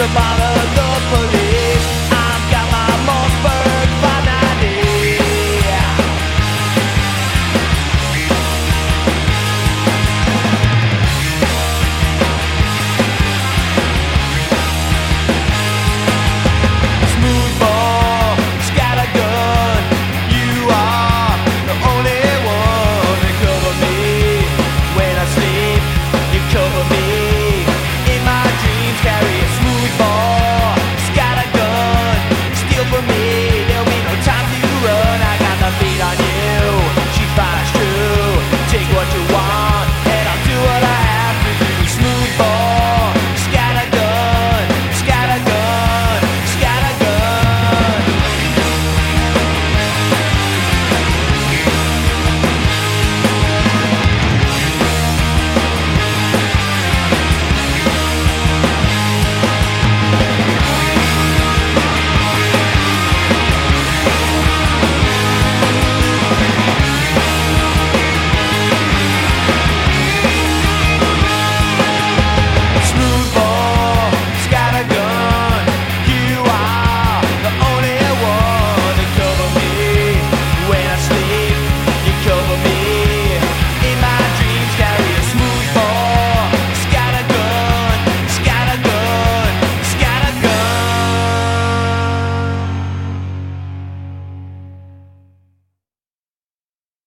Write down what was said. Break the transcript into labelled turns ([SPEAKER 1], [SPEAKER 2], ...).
[SPEAKER 1] about us.